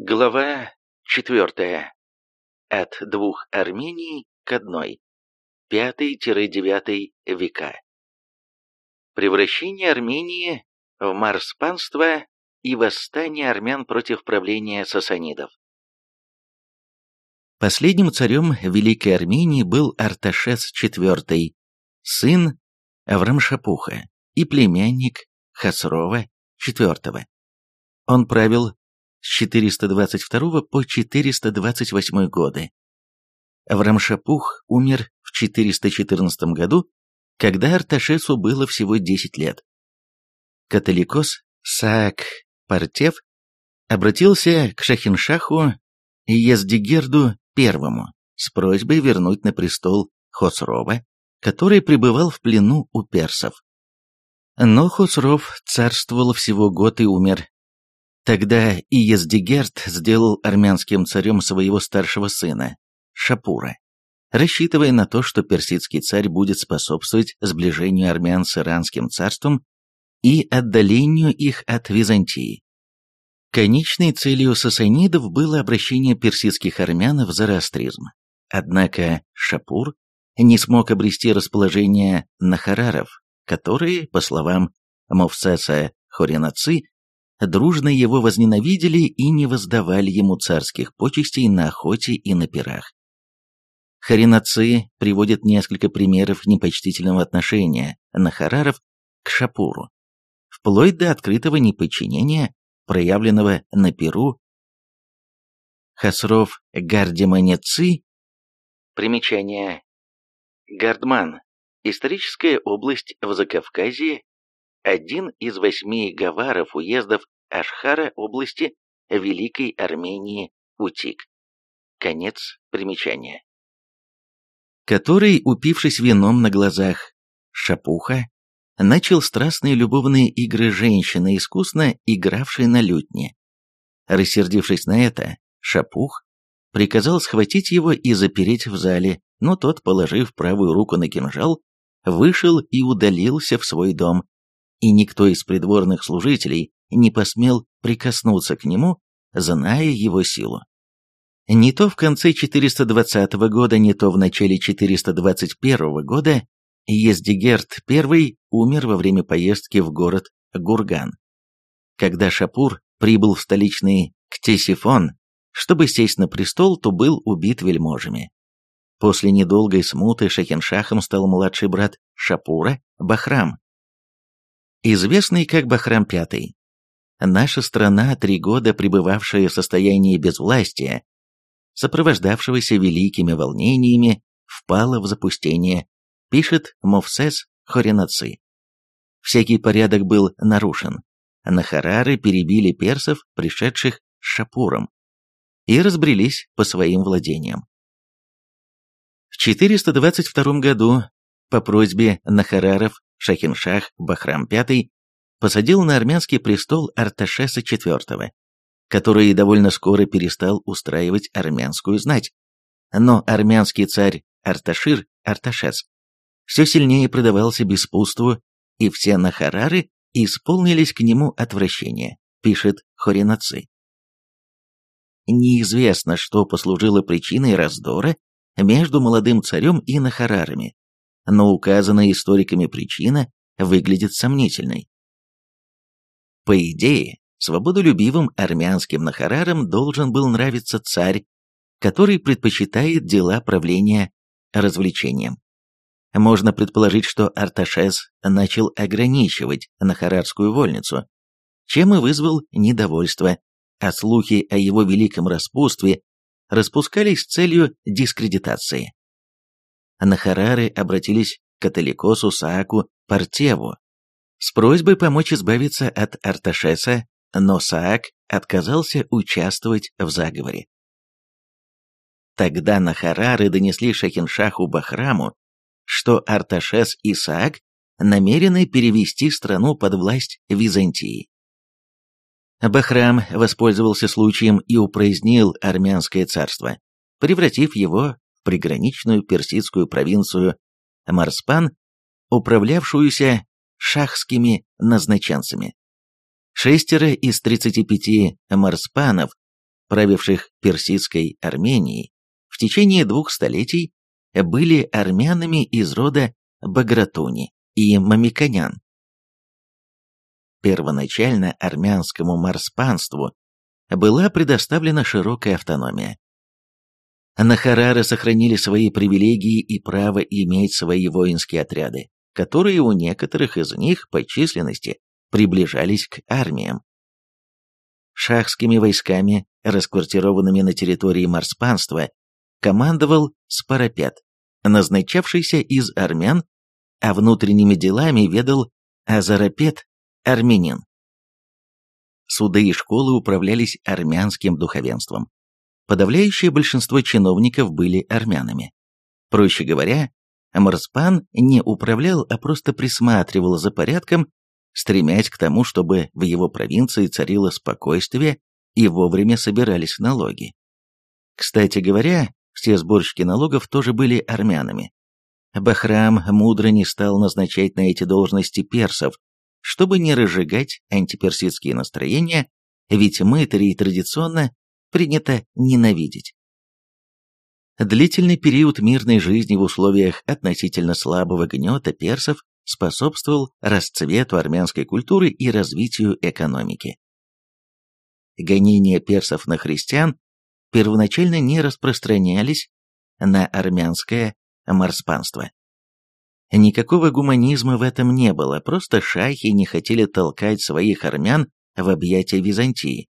Глава четвертая. От двух Армений к одной. Пятый-девятый века. Превращение Армении в марспанство и восстание армян против правления сасанидов. Последним царем Великой Армении был Арташес IV, сын Аврамшапуха и племянник Хасрова IV. Он правил с 422 по 428 годы. Аврамшапух умер в 414 году, когда Арташесу было всего 10 лет. Католикос Саак Партев обратился к Шахиншаху Ездигерду I с просьбой вернуть на престол Хосрова, который пребывал в плену у персов. Но Хосров царствовал всего год и умер. Тогда Иездигерт сделал армянским царем своего старшего сына, Шапура, рассчитывая на то, что персидский царь будет способствовать сближению армян с иранским царством и отдалению их от Византии. Конечной целью сасанидов было обращение персидских армян в зороастризм. Однако Шапур не смог обрести расположение нахараров, которые, по словам Мовсеса Хоринаци, дружно его возненавидели и не воздавали ему царских почестей на охоте и на пирах. Харинаци приводит несколько примеров непочтительного отношения нахараров к Шапуру, вплоть до открытого неподчинения, проявленного на Перу. Хасров Гардеманеци Примечание. Гардман. Историческая область в Закавказье, один из восьми гаваров уездов Ашхара области Великой Армении Утик. Конец примечания. Который, упившись вином на глазах Шапуха, начал страстные любовные игры женщины, искусно игравшей на лютне. Рассердившись на это, Шапух приказал схватить его и запереть в зале, но тот, положив правую руку на кинжал, вышел и удалился в свой дом, и никто из придворных служителей не посмел прикоснуться к нему, зная его силу. Не то в конце 420 года, не то в начале 421 года Ездигерт I умер во время поездки в город Гурган. Когда Шапур прибыл в столичный Ктесифон, чтобы сесть на престол, то был убит вельможами. После недолгой смуты Шахиншахом стал младший брат Шапура Бахрам, известный как Бахрам V. Наша страна, три года пребывавшая в состоянии безвластия, сопровождавшегося великими волнениями, впала в запустение, пишет Мовсес Хоринаци. Всякий порядок был нарушен. Нахарары перебили персов, пришедших с Шапуром, и разбрелись по своим владениям. В 422 году по просьбе Нахараров Шахиншах Бахрам V посадил на армянский престол Арташеса IV, который довольно скоро перестал устраивать армянскую знать. Но армянский царь Арташир, Арташес, все сильнее продавался беспутству, и все нахарары исполнились к нему отвращения, пишет Хоринаци. Неизвестно, что послужило причиной раздора между молодым царем и нахарарами, но указанная историками причина выглядит сомнительной. По идее, свободолюбивым армянским нахарарам должен был нравиться царь, который предпочитает дела правления развлечениям. Можно предположить, что Арташес начал ограничивать нахарарскую вольницу, чем и вызвал недовольство, а слухи о его великом распутстве распускались с целью дискредитации. Нахарары обратились к католикосу Сааку Партеву с просьбой помочь избавиться от Арташеса, но Саак отказался участвовать в заговоре. Тогда Нахарары донесли Шахиншаху Бахраму, что Арташес и Саак намерены перевести страну под власть Византии. Бахрам воспользовался случаем и упразднил армянское царство, превратив его приграничную персидскую провинцию Марспан, управлявшуюся шахскими назначенцами. Шестеро из 35 марспанов правивших персидской Арменией, в течение двух столетий были армянами из рода Багратуни и Мамиконян. Первоначально армянскому марспанству была предоставлена широкая автономия. Нахарары сохранили свои привилегии и право иметь свои воинские отряды, которые у некоторых из них по численности приближались к армиям. Шахскими войсками, расквартированными на территории Марспанства, командовал Спарапет, назначавшийся из армян, а внутренними делами ведал Азарапет, армянин. Суды и школы управлялись армянским духовенством. Подавляющее большинство чиновников были армянами. Проще говоря, Марспан не управлял, а просто присматривал за порядком, стремясь к тому, чтобы в его провинции царило спокойствие и вовремя собирались налоги. Кстати говоря, все сборщики налогов тоже были армянами. Бахрам мудро не стал назначать на эти должности персов, чтобы не разжигать антиперсидские настроения, ведь мытарей традиционно принято ненавидеть. Длительный период мирной жизни в условиях относительно слабого гнета персов способствовал расцвету армянской культуры и развитию экономики. Гонения персов на христиан первоначально не распространялись на армянское марспанство. Никакого гуманизма в этом не было, просто шахи не хотели толкать своих армян в объятия Византии.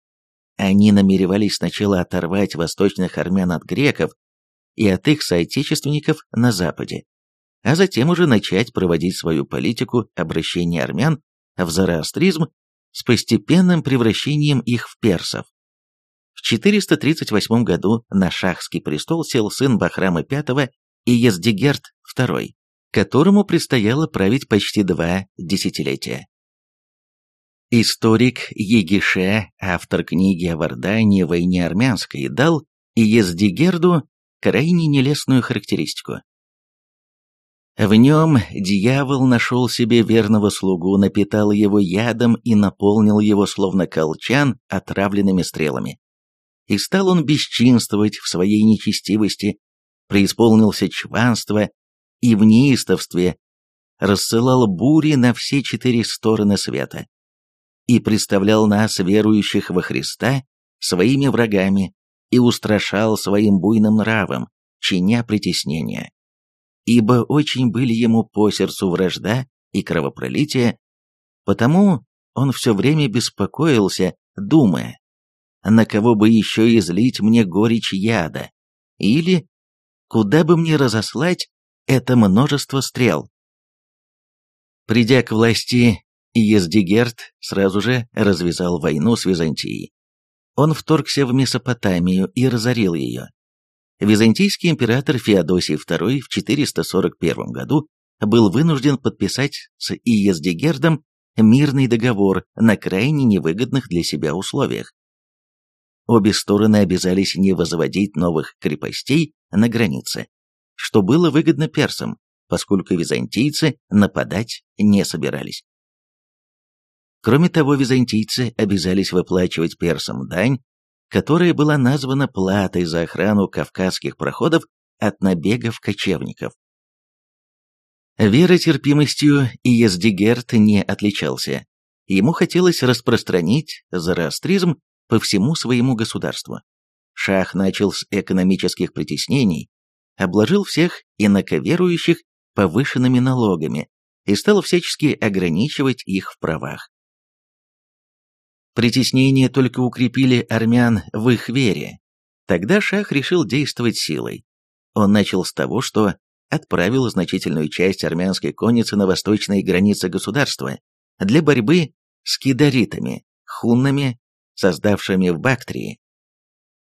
Они намеревались сначала оторвать восточных армян от греков и от их соотечественников на Западе, а затем уже начать проводить свою политику обращения армян в зороастризм с постепенным превращением их в персов. В 438 году на шахский престол сел сын Бахрама V и Ездигерт II, которому предстояло править почти два десятилетия. Историк Егише, автор книги о Вардании войне армянской, дал Ездигерду крайне нелестную характеристику. В нем дьявол нашел себе верного слугу, напитал его ядом и наполнил его словно колчан отравленными стрелами. И стал он бесчинствовать в своей нечестивости, преисполнился чванства и в неистовстве рассылал бури на все четыре стороны света и представлял нас, верующих во Христа, своими врагами и устрашал своим буйным нравом, чиня притеснения. Ибо очень были ему по сердцу вражда и кровопролитие, потому он все время беспокоился, думая, на кого бы еще излить мне горечь яда, или куда бы мне разослать это множество стрел. Придя к власти, Ездигерт сразу же развязал войну с Византией. Он вторгся в Месопотамию и разорил ее. Византийский император Феодосий II в 441 году был вынужден подписать с Иездигердом мирный договор на крайне невыгодных для себя условиях. Обе стороны обязались не возводить новых крепостей на границе, что было выгодно персам, поскольку византийцы нападать не собирались. Кроме того, византийцы обязались выплачивать персам дань, которая была названа платой за охрану кавказских проходов от набегов кочевников. Веротерпимостью Иездигерт не отличался. Ему хотелось распространить зороастризм по всему своему государству. Шах начал с экономических притеснений, обложил всех инаковерующих повышенными налогами и стал всячески ограничивать их в правах. Притеснения только укрепили армян в их вере. Тогда Шах решил действовать силой. Он начал с того, что отправил значительную часть армянской конницы на восточные границы государства для борьбы с кидаритами, хуннами, создавшими в Бактрии.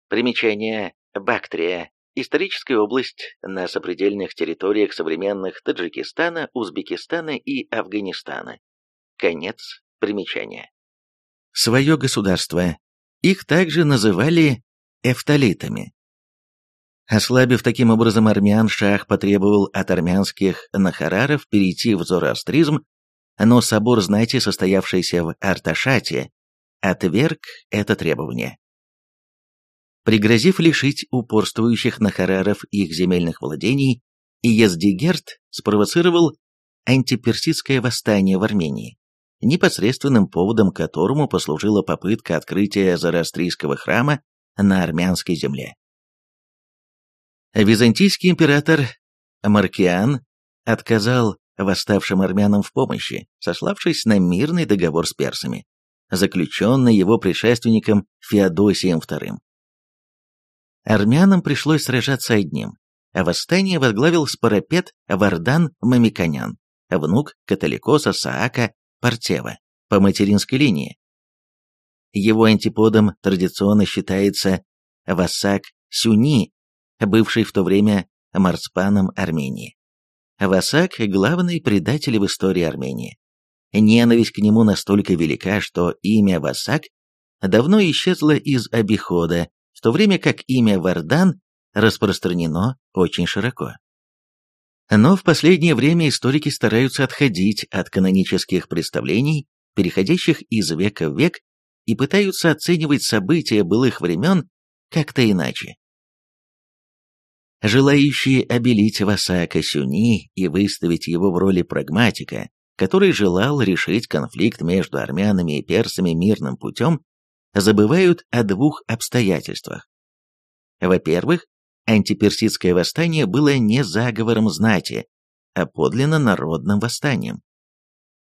Примечание Бактрия Историческая область на сопредельных территориях современных Таджикистана, Узбекистана и Афганистана. Конец примечания. Свое государство. Их также называли эфталитами. Ослабив таким образом армян, шах потребовал от армянских нахараров перейти в зороастризм, но собор знати, состоявшийся в Арташате, отверг это требование. Пригрозив лишить упорствующих нахараров их земельных владений, Ездигерт спровоцировал антиперсидское восстание в Армении, непосредственным поводом которому послужила попытка открытия зороастрийского храма на армянской земле. Византийский император Маркиан отказал восставшим армянам в помощи, сославшись на мирный договор с персами, заключенный его предшественником Феодосием II. Армянам пришлось сражаться одним, а восстание возглавил спарапет Вардан Мамиконян, внук католикоса Саака Партева по материнской линии. Его антиподом традиционно считается Васак Сюни, бывший в то время марцпаном Армении. Васак – главный предатель в истории Армении. Ненависть к нему настолько велика, что имя Васак давно исчезло из обихода, в то время как имя Вардан распространено очень широко. Но в последнее время историки стараются отходить от канонических представлений, переходящих из века в век, и пытаются оценивать события былых времен как-то иначе. Желающие обелить Васака Сюни и выставить его в роли прагматика, который желал решить конфликт между армянами и персами мирным путем, забывают о двух обстоятельствах. Во-первых, антиперсидское восстание было не заговором знати, а подлинно народным восстанием.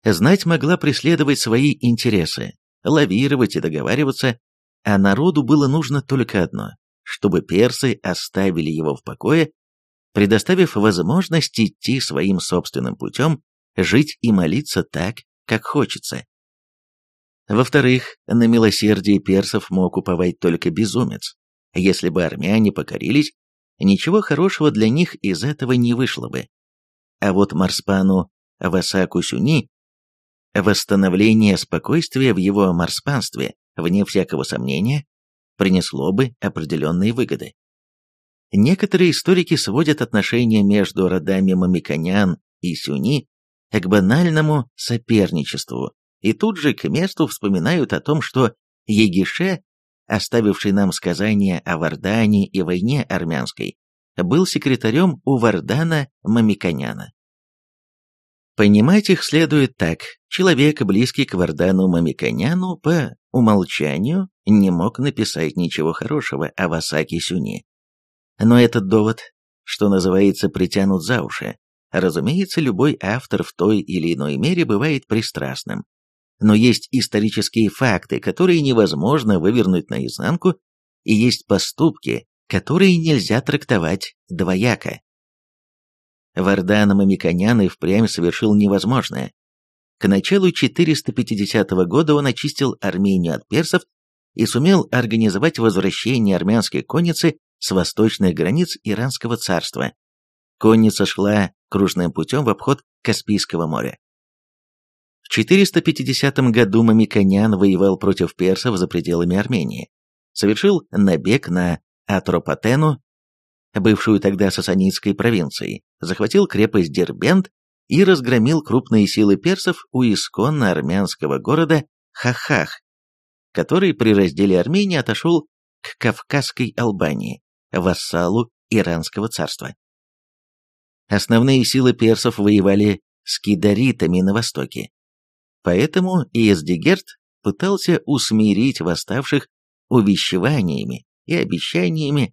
Знать могла преследовать свои интересы, лавировать и договариваться, а народу было нужно только одно – чтобы персы оставили его в покое, предоставив возможность идти своим собственным путем, жить и молиться так, как хочется. Во-вторых, на милосердие персов мог уповать только безумец. Если бы армяне покорились, ничего хорошего для них из этого не вышло бы. А вот Марспану Васаку Сюни восстановление спокойствия в его марспанстве, вне всякого сомнения, принесло бы определенные выгоды. Некоторые историки сводят отношения между родами Мамиконян и Сюни к банальному соперничеству, и тут же к месту вспоминают о том, что Егише оставивший нам сказания о Вардане и войне армянской, был секретарем у Вардана Мамиконяна. Понимать их следует так. Человек, близкий к Вардану Мамиконяну, по умолчанию не мог написать ничего хорошего о Васаке Сюни. Но этот довод, что называется, притянут за уши. Разумеется, любой автор в той или иной мере бывает пристрастным, но есть исторические факты, которые невозможно вывернуть наизнанку, и есть поступки, которые нельзя трактовать двояко. Вардан Мамиконян и впрямь совершил невозможное. К началу 450 года он очистил Армению от персов и сумел организовать возвращение армянской конницы с восточных границ Иранского царства. Конница шла кружным путем в обход Каспийского моря. В 450 году Мамиконян воевал против персов за пределами Армении, совершил набег на Атропатену, бывшую тогда сасанидской провинцией, захватил крепость Дербент и разгромил крупные силы персов у исконно армянского города Хахах, который при разделе Армении отошел к Кавказской Албании, вассалу Иранского царства. Основные силы персов воевали с кидаритами на востоке, Поэтому Иездигерт пытался усмирить восставших увещеваниями и обещаниями,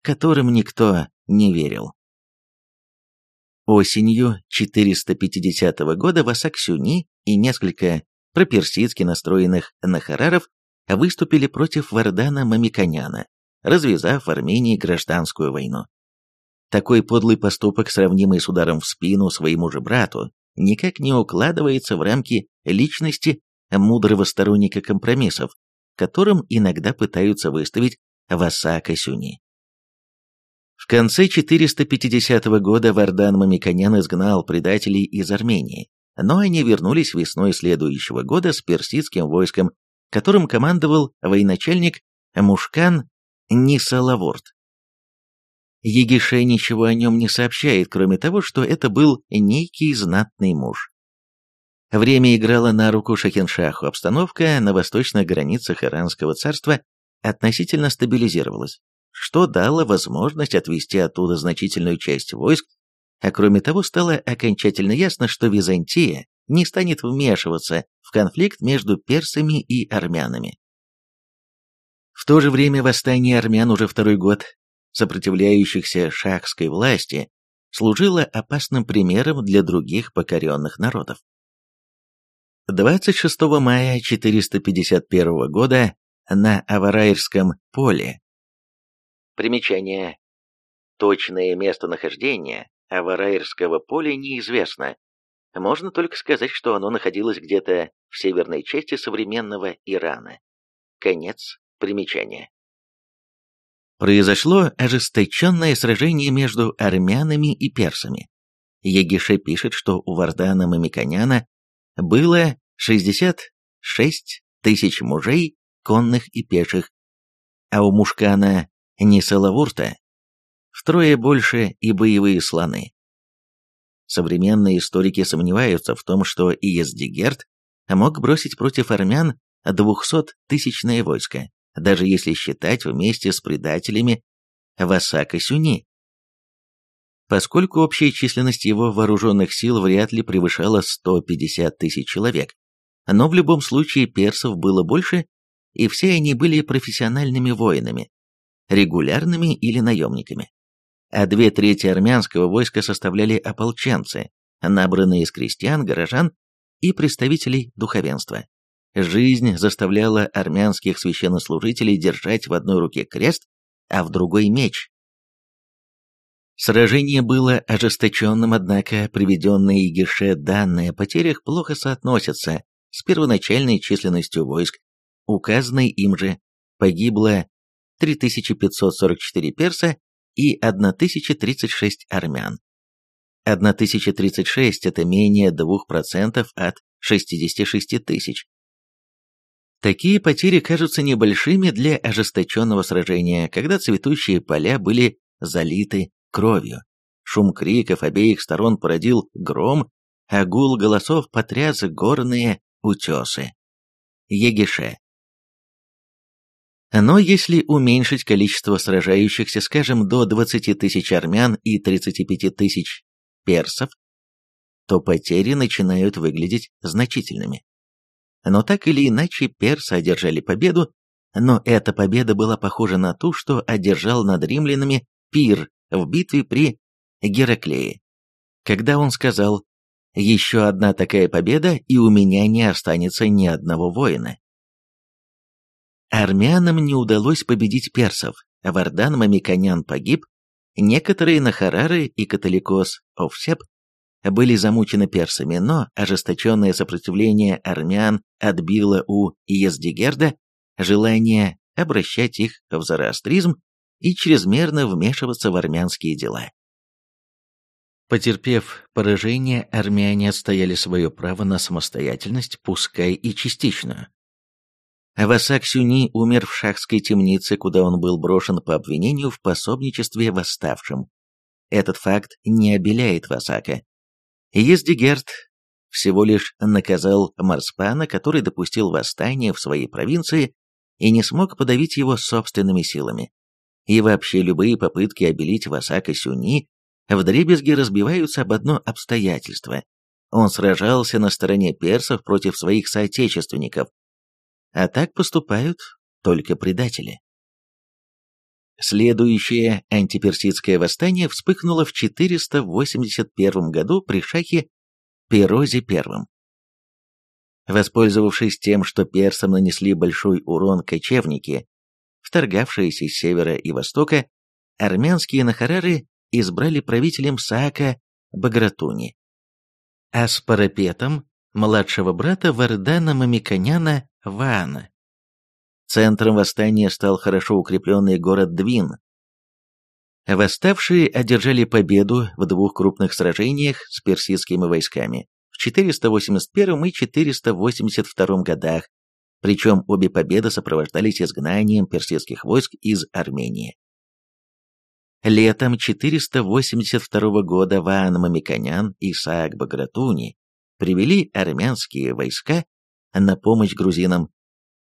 которым никто не верил. Осенью 450 года Васак Сюни и несколько проперсидски настроенных нахараров выступили против Вардана Мамиконяна, развязав в Армении гражданскую войну. Такой подлый поступок, сравнимый с ударом в спину своему же брату, никак не укладывается в рамки личности мудрого сторонника компромиссов, которым иногда пытаются выставить Васака Сюни. В конце 450 года Вардан Мамиконян изгнал предателей из Армении, но они вернулись весной следующего года с персидским войском, которым командовал военачальник Мушкан Нисалаворд. Егише ничего о нем не сообщает, кроме того, что это был некий знатный муж. Время играло на руку Шахиншаху, обстановка на восточных границах Иранского царства относительно стабилизировалась, что дало возможность отвести оттуда значительную часть войск, а кроме того стало окончательно ясно, что Византия не станет вмешиваться в конфликт между персами и армянами. В то же время восстание армян уже второй год, сопротивляющихся шахской власти, служило опасным примером для других покоренных народов. 26 мая 451 года на Авараирском поле. Примечание. Точное местонахождение Авараирского поля неизвестно. Можно только сказать, что оно находилось где-то в северной части современного Ирана. Конец примечания. Произошло ожесточенное сражение между армянами и персами. Егише пишет, что у Вардана Мамиконяна было 66 тысяч мужей, конных и пеших, а у Мушкана Нисалавурта втрое больше и боевые слоны. Современные историки сомневаются в том, что Иездигерт мог бросить против армян 200-тысячное войско, даже если считать вместе с предателями Васака Сюни. Поскольку общая численность его вооруженных сил вряд ли превышала 150 тысяч человек, но в любом случае персов было больше, и все они были профессиональными воинами, регулярными или наемниками. А две трети армянского войска составляли ополченцы, набранные из крестьян, горожан и представителей духовенства. Жизнь заставляла армянских священнослужителей держать в одной руке крест, а в другой меч. Сражение было ожесточенным, однако приведенные Егише данные о потерях плохо соотносятся с первоначальной численностью войск. Указанной им же погибло 3544 перса и 1036 армян. 1036 – это менее 2% от 66 тысяч. Такие потери кажутся небольшими для ожесточенного сражения, когда цветущие поля были залиты кровью. Шум криков обеих сторон породил гром, а гул голосов потряс горные утесы. Егише. Но если уменьшить количество сражающихся, скажем, до 20 тысяч армян и 35 тысяч персов, то потери начинают выглядеть значительными. Но так или иначе персы одержали победу, но эта победа была похожа на ту, что одержал над римлянами Пир в битве при Гераклее, когда он сказал «Еще одна такая победа, и у меня не останется ни одного воина». Армянам не удалось победить персов, Вардан Мамиконян погиб, некоторые Нахарары и католикос Овсеп были замучены персами, но ожесточенное сопротивление армян отбило у Ездигерда желание обращать их в зороастризм и чрезмерно вмешиваться в армянские дела. Потерпев поражение, армяне отстояли свое право на самостоятельность, пускай и частичную. Васак Сюни умер в шахской темнице, куда он был брошен по обвинению в пособничестве восставшим. Этот факт не обеляет Васака, Ездигерт всего лишь наказал Марспана, который допустил восстание в своей провинции и не смог подавить его собственными силами. И вообще любые попытки обелить Васака Сюни вдребезги разбиваются об одно обстоятельство. Он сражался на стороне персов против своих соотечественников. А так поступают только предатели. Следующее антиперсидское восстание вспыхнуло в 481 году при шахе Перозе I. Воспользовавшись тем, что персам нанесли большой урон кочевники, вторгавшиеся с севера и востока, армянские нахарары избрали правителем Саака Багратуни, а с парапетом младшего брата Вардана Мамиконяна Ваана. Центром восстания стал хорошо укрепленный город Двин. Восставшие одержали победу в двух крупных сражениях с персидскими войсками в 481 и 482 годах, причем обе победы сопровождались изгнанием персидских войск из Армении. Летом 482 года Ваан Мамиконян и Исаак Багратуни привели армянские войска на помощь грузинам,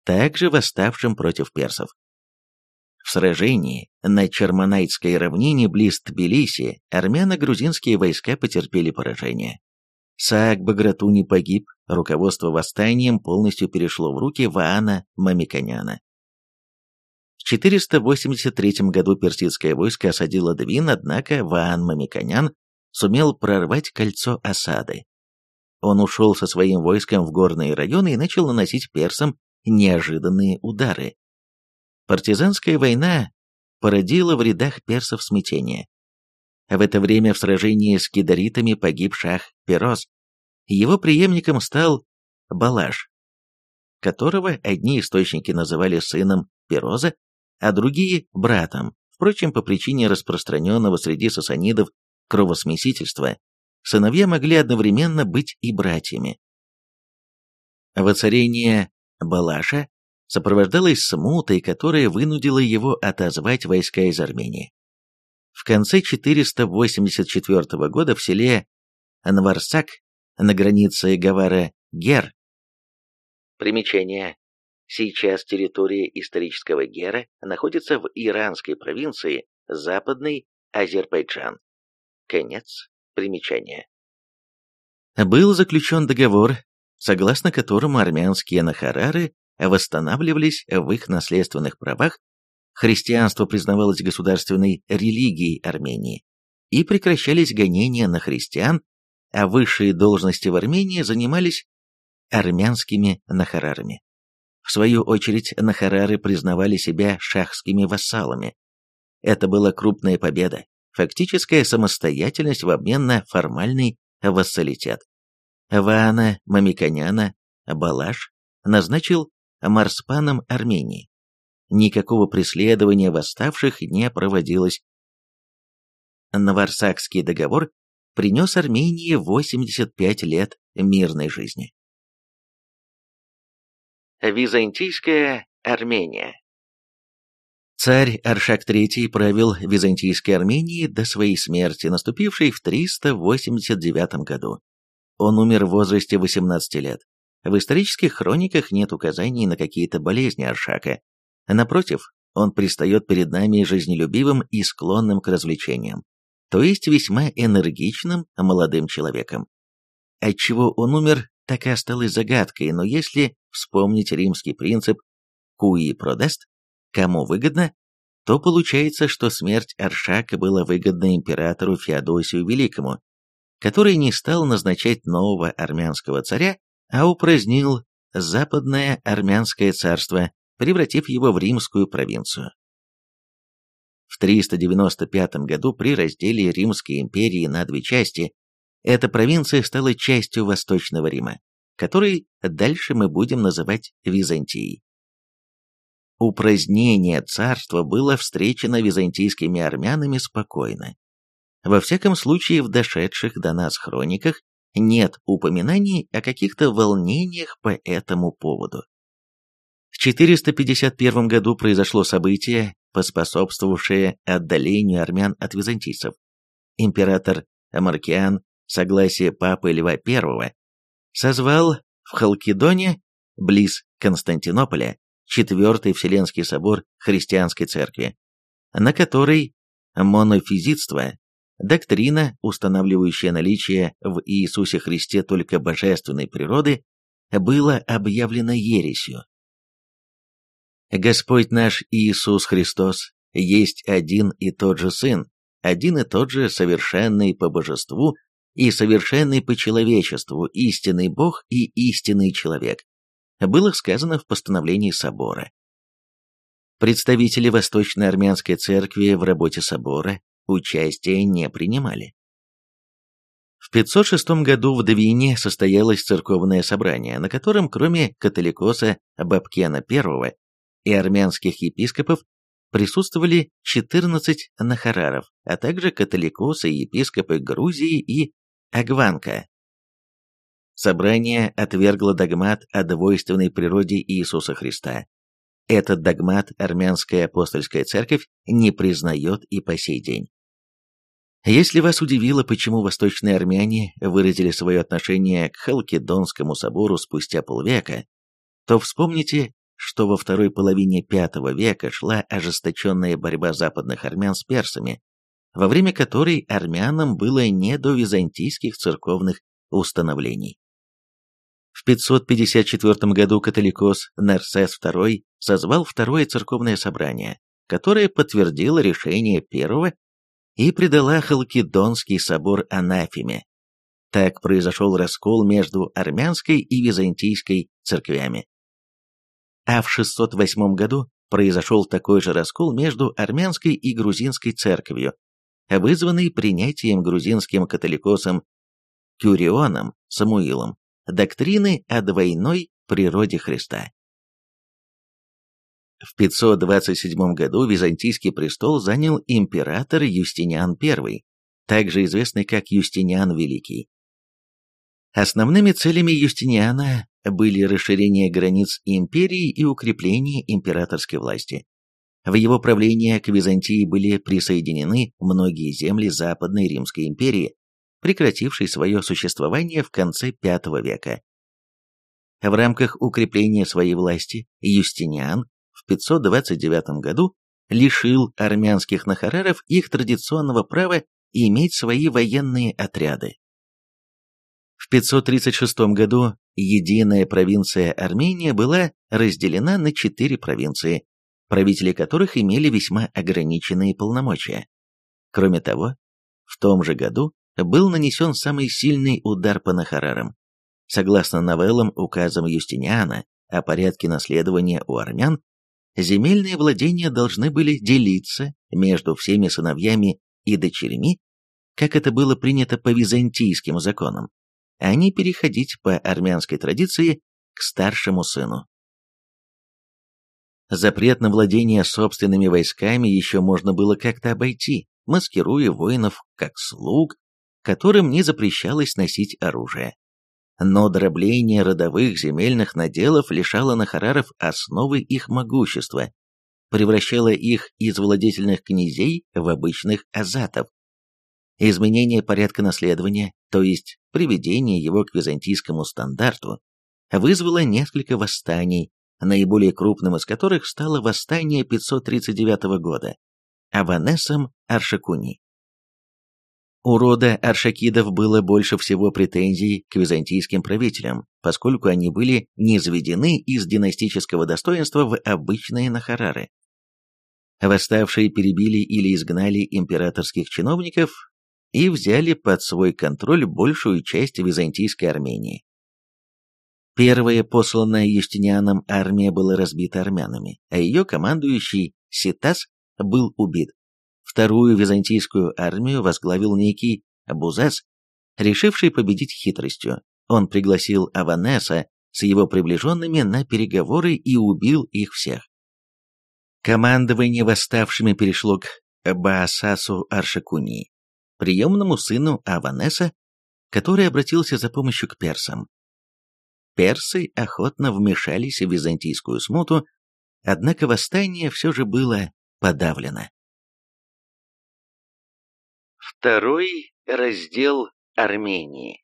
также восставшим против персов. В сражении на Черманайтской равнине близ Тбилиси армяно-грузинские войска потерпели поражение. Саак Багратуни погиб, руководство восстанием полностью перешло в руки Ваана Мамиконяна. В 483 году персидское войско осадило Двин, однако Ваан Мамиконян сумел прорвать кольцо осады. Он ушел со своим войском в горные районы и начал наносить персам неожиданные удары. Партизанская война породила в рядах персов смятение. В это время в сражении с кидаритами погиб шах Пероз. Его преемником стал Балаш, которого одни источники называли сыном Пероза, а другие – братом. Впрочем, по причине распространенного среди сасанидов кровосмесительства, сыновья могли одновременно быть и братьями. Воцарение Балаша сопровождалось смутой, которая вынудила его отозвать войска из Армении. В конце 484 года в селе Анварсак на границе Гавара-Гер Примечание. Сейчас территория исторического Гера находится в иранской провинции Западный Азербайджан. Конец примечания. Был заключен договор, согласно которому армянские нахарары восстанавливались в их наследственных правах, христианство признавалось государственной религией Армении, и прекращались гонения на христиан, а высшие должности в Армении занимались армянскими нахарарами. В свою очередь, нахарары признавали себя шахскими вассалами. Это была крупная победа, фактическая самостоятельность в обмен на формальный вассалитет. Ваана Мамиконяна Балаш назначил марспаном Армении. Никакого преследования восставших не проводилось. Наварсакский договор принес Армении 85 лет мирной жизни. Византийская Армения Царь Аршак III правил Византийской Арменией до своей смерти, наступившей в 389 году. Он умер в возрасте 18 лет. В исторических хрониках нет указаний на какие-то болезни Аршака. Напротив, он предстает перед нами жизнелюбивым и склонным к развлечениям, то есть весьма энергичным молодым человеком. Отчего он умер, так и осталось загадкой, но если вспомнить римский принцип «куи продаст», кому выгодно, то получается, что смерть Аршака была выгодна императору Феодосию Великому, который не стал назначать нового армянского царя, а упразднил Западное Армянское царство, превратив его в римскую провинцию. В 395 году при разделе Римской империи на две части эта провинция стала частью Восточного Рима, который дальше мы будем называть Византией. Упразднение царства было встречено византийскими армянами спокойно. Во всяком случае, в дошедших до нас хрониках нет упоминаний о каких-то волнениях по этому поводу. В 451 году произошло событие, поспособствовавшее отдалению армян от византийцев. Император Амаркиан, согласие папы Льва I, созвал в Халкидоне, близ Константинополя, Четвертый Вселенский собор Христианской Церкви, на который монофизитство Доктрина, устанавливающая наличие в Иисусе Христе только божественной природы, была объявлена ересью. Господь наш Иисус Христос есть один и тот же Сын, один и тот же совершенный по божеству и совершенный по человечеству, истинный Бог и истинный человек, было сказано в постановлении собора. Представители Восточной Армянской Церкви в работе собора участия не принимали. В 506 году в Двине состоялось церковное собрание, на котором кроме католикоса Бабкена I и армянских епископов присутствовали 14 нахараров, а также католикосы и епископы Грузии и Агванка. Собрание отвергло догмат о двойственной природе Иисуса Христа. Этот догмат армянская апостольская церковь не признает и по сей день. Если вас удивило, почему восточные армяне выразили свое отношение к Халкидонскому собору спустя полвека, то вспомните, что во второй половине V века шла ожесточенная борьба западных армян с персами, во время которой армянам было не до византийских церковных установлений. В 554 году католикос Нерсес II созвал Второе церковное собрание, которое подтвердило решение первого и предала Халкидонский собор анафеме. Так произошел раскол между армянской и византийской церквями. А в 608 году произошел такой же раскол между армянской и грузинской церковью, вызванный принятием грузинским католикосом Кюрионом Самуилом доктрины о двойной природе Христа. В 527 году византийский престол занял император Юстиниан I, также известный как Юстиниан Великий. Основными целями Юстиниана были расширение границ империи и укрепление императорской власти. В его правление к Византии были присоединены многие земли Западной Римской империи, прекратившей свое существование в конце V века. В рамках укрепления своей власти Юстиниан в 529 году лишил армянских нахараров их традиционного права иметь свои военные отряды. В 536 году единая провинция Армения была разделена на четыре провинции, правители которых имели весьма ограниченные полномочия. Кроме того, в том же году был нанесен самый сильный удар по Нахарарам. Согласно новеллам указам Юстиниана о порядке наследования у армян, земельные владения должны были делиться между всеми сыновьями и дочерьми, как это было принято по византийским законам, а не переходить по армянской традиции к старшему сыну. Запрет на владение собственными войсками еще можно было как-то обойти, маскируя воинов как слуг, которым не запрещалось носить оружие. Но дробление родовых земельных наделов лишало нахараров основы их могущества, превращало их из владетельных князей в обычных азатов. Изменение порядка наследования, то есть приведение его к византийскому стандарту, вызвало несколько восстаний, наиболее крупным из которых стало восстание 539 года Аванесом Аршакуни. У рода аршакидов было больше всего претензий к византийским правителям, поскольку они были низведены из династического достоинства в обычные нахарары. Восставшие перебили или изгнали императорских чиновников и взяли под свой контроль большую часть византийской Армении. Первая посланная Юстинианом армия была разбита армянами, а ее командующий Ситас был убит. Вторую византийскую армию возглавил некий Абузас, решивший победить хитростью. Он пригласил Аванеса с его приближенными на переговоры и убил их всех. Командование восставшими перешло к Баасасу Аршакуни, приемному сыну Аванеса, который обратился за помощью к персам. Персы охотно вмешались в византийскую смуту, однако восстание все же было подавлено. Второй раздел Армении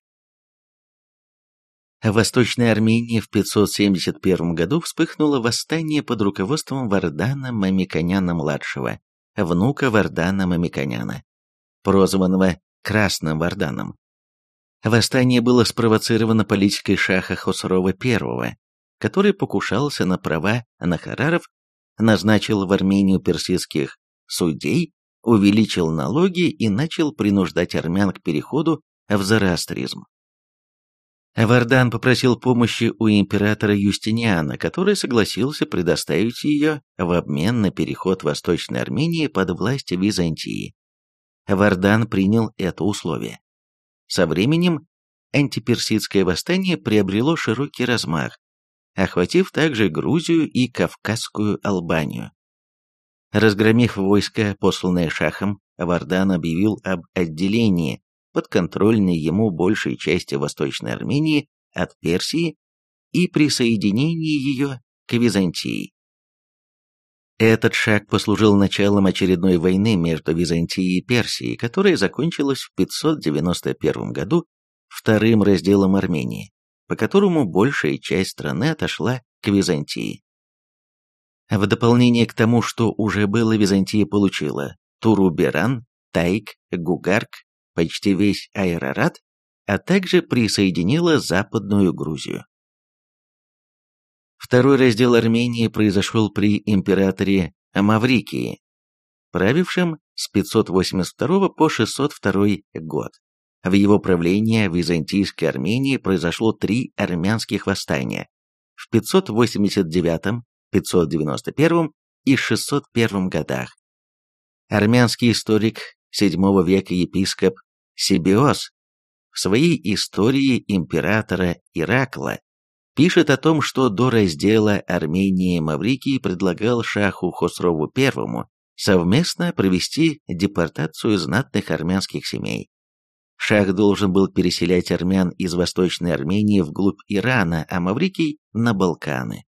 В Восточной Армении в 571 году вспыхнуло восстание под руководством Вардана Мамиконяна-младшего, внука Вардана Мамиконяна, прозванного Красным Варданом. Восстание было спровоцировано политикой шаха Хосрова I, который покушался на права нахараров, назначил в Армению персидских судей увеличил налоги и начал принуждать армян к переходу в зороастризм. Вардан попросил помощи у императора Юстиниана, который согласился предоставить ее в обмен на переход Восточной Армении под власть Византии. Вардан принял это условие. Со временем антиперсидское восстание приобрело широкий размах, охватив также Грузию и Кавказскую Албанию. Разгромив войско, посланное шахом, Вардан объявил об отделении подконтрольной ему большей части Восточной Армении от Персии и присоединении ее к Византии. Этот шаг послужил началом очередной войны между Византией и Персией, которая закончилась в 591 году вторым разделом Армении, по которому большая часть страны отошла к Византии. В дополнение к тому, что уже было, Византия получила Туруберан, Тайк, Гугарк, почти весь Айрарат, а также присоединила Западную Грузию. Второй раздел Армении произошел при императоре Маврикии, правившем с 582 по 602 год. В его правлении в Византийской Армении произошло три армянских восстания в 589, 591 и 601 годах. Армянский историк VII века епископ Сибиос в своей истории императора Иракла пишет о том, что до раздела Армении Маврикий предлагал шаху Хосрову I совместно провести депортацию знатных армянских семей. Шах должен был переселять армян из Восточной Армении вглубь Ирана, а Маврикий – на Балканы.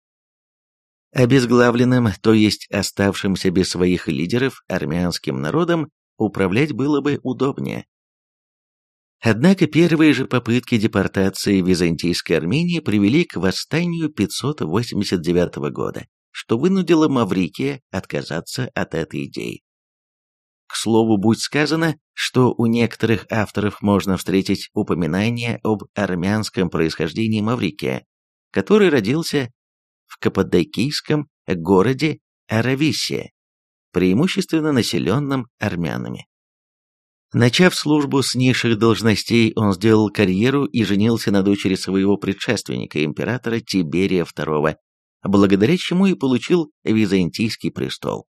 Обезглавленным, то есть оставшимся без своих лидеров, армянским народом управлять было бы удобнее. Однако первые же попытки депортации Византийской Армении привели к восстанию 589 года, что вынудило Маврикия отказаться от этой идеи. К слову, будь сказано, что у некоторых авторов можно встретить упоминание об армянском происхождении Маврикия, который родился в каппадокийском городе Арависия, преимущественно населенном армянами. Начав службу с низших должностей, он сделал карьеру и женился на дочери своего предшественника, императора Тиберия II, благодаря чему и получил византийский престол.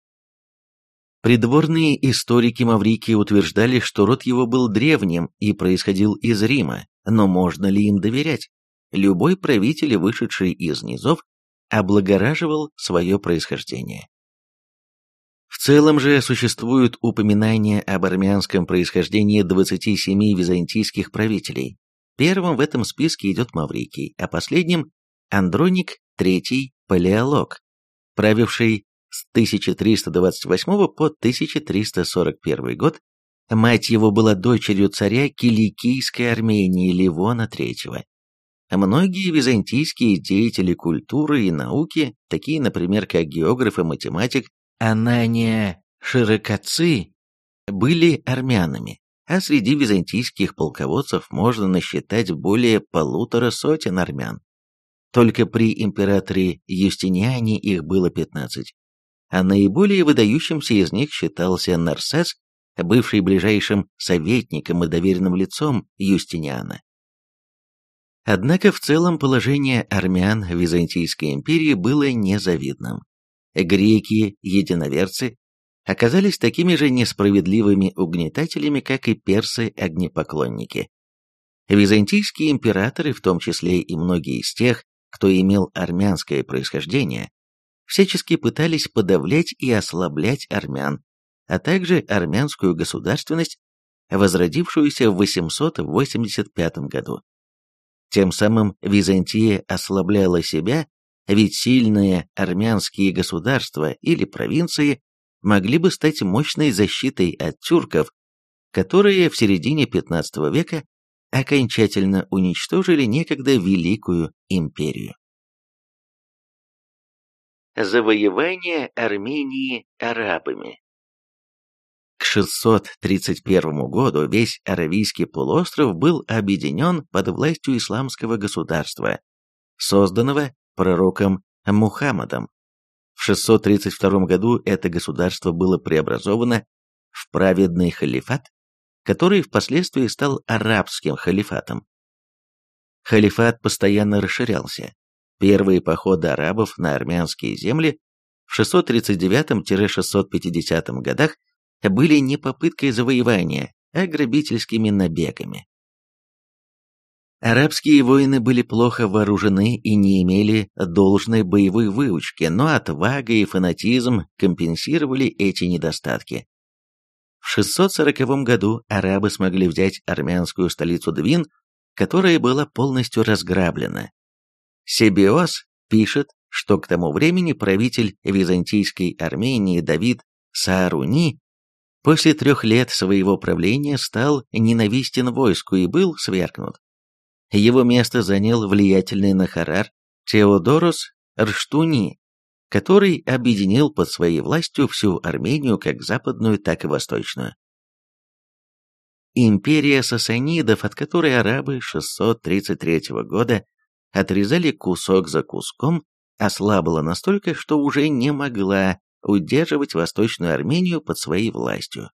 Придворные историки Маврикии утверждали, что род его был древним и происходил из Рима, но можно ли им доверять? Любой правитель, вышедший из низов, облагораживал свое происхождение. В целом же существуют упоминания об армянском происхождении 27 византийских правителей. Первым в этом списке идет Маврикий, а последним – Андроник III Палеолог, правивший с 1328 по 1341 год. Мать его была дочерью царя Киликийской Армении Ливона III. Многие византийские деятели культуры и науки, такие, например, как географ и математик Анания Широкоци, были армянами, а среди византийских полководцев можно насчитать более полутора сотен армян. Только при императоре Юстиниане их было 15, а наиболее выдающимся из них считался Нарсес, бывший ближайшим советником и доверенным лицом Юстиниана. Однако в целом положение армян в Византийской империи было незавидным. Греки-единоверцы оказались такими же несправедливыми угнетателями, как и персы-огнепоклонники. Византийские императоры, в том числе и многие из тех, кто имел армянское происхождение, всячески пытались подавлять и ослаблять армян, а также армянскую государственность, возродившуюся в 885 году. Тем самым Византия ослабляла себя, ведь сильные армянские государства или провинции могли бы стать мощной защитой от тюрков, которые в середине 15 века окончательно уничтожили некогда великую империю. Завоевание Армении арабами к 631 году весь Аравийский полуостров был объединен под властью исламского государства, созданного пророком Мухаммадом. В 632 году это государство было преобразовано в праведный халифат, который впоследствии стал арабским халифатом. Халифат постоянно расширялся. Первые походы арабов на армянские земли в 639-650 годах были не попыткой завоевания, а грабительскими набегами. Арабские воины были плохо вооружены и не имели должной боевой выучки, но отвага и фанатизм компенсировали эти недостатки. В 640 году арабы смогли взять армянскую столицу Двин, которая была полностью разграблена. Себиос пишет, что к тому времени правитель византийской Армении Давид Сааруни после трех лет своего правления стал ненавистен войску и был свергнут. Его место занял влиятельный Нахарар Теодорос Рштуни, который объединил под своей властью всю Армению как западную, так и восточную. Империя сасанидов, от которой арабы 633 года отрезали кусок за куском, ослабла настолько, что уже не могла удерживать Восточную Армению под своей властью.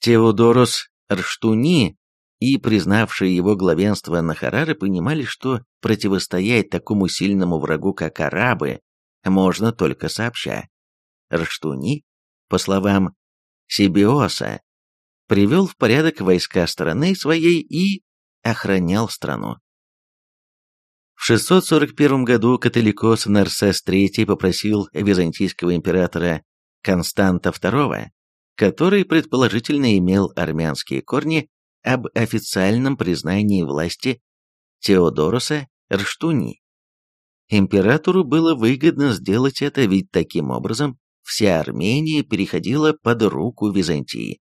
Теодорос Рштуни и признавшие его главенство Нахарары понимали, что противостоять такому сильному врагу, как арабы, можно только сообща. Рштуни, по словам Сибиоса, привел в порядок войска страны своей и охранял страну. В 641 году католикос Нарсес III попросил византийского императора Константа II, который предположительно имел армянские корни, об официальном признании власти Теодороса Рштуни. Императору было выгодно сделать это, ведь таким образом вся Армения переходила под руку Византии.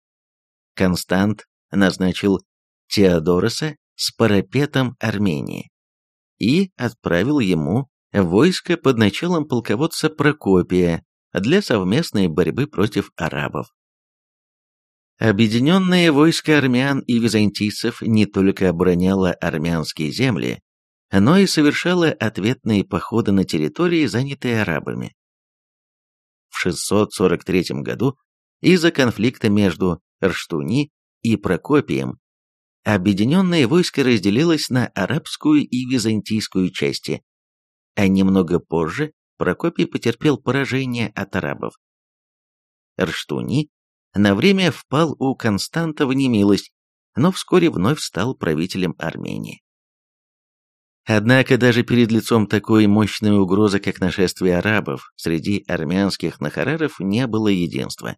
Констант назначил Теодороса с парапетом Армении и отправил ему войско под началом полководца Прокопия для совместной борьбы против арабов. Объединенное войско армян и византийцев не только обороняло армянские земли, но и совершало ответные походы на территории, занятые арабами. В 643 году из-за конфликта между Рштуни и Прокопием объединенное войско разделилось на арабскую и византийскую части, а немного позже Прокопий потерпел поражение от арабов. Рштуни на время впал у Константа в немилость, но вскоре вновь стал правителем Армении. Однако даже перед лицом такой мощной угрозы, как нашествие арабов, среди армянских нахараров не было единства.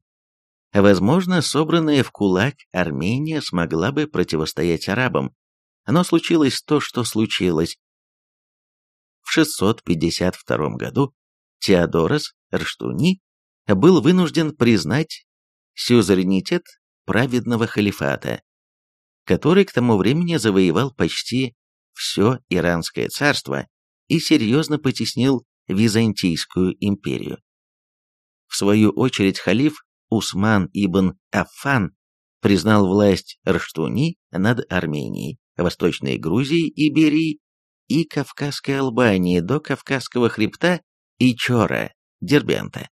Возможно, собранная в кулак Армения смогла бы противостоять арабам, но случилось то, что случилось. В 652 году Теодорос Рштуни был вынужден признать сюзеренитет праведного халифата, который к тому времени завоевал почти все Иранское царство и серьезно потеснил Византийскую империю. В свою очередь халиф Усман ибн Аффан признал власть Рштуни над Арменией, Восточной Грузией, Иберией и Кавказской Албанией до Кавказского хребта и Чора, Дербента.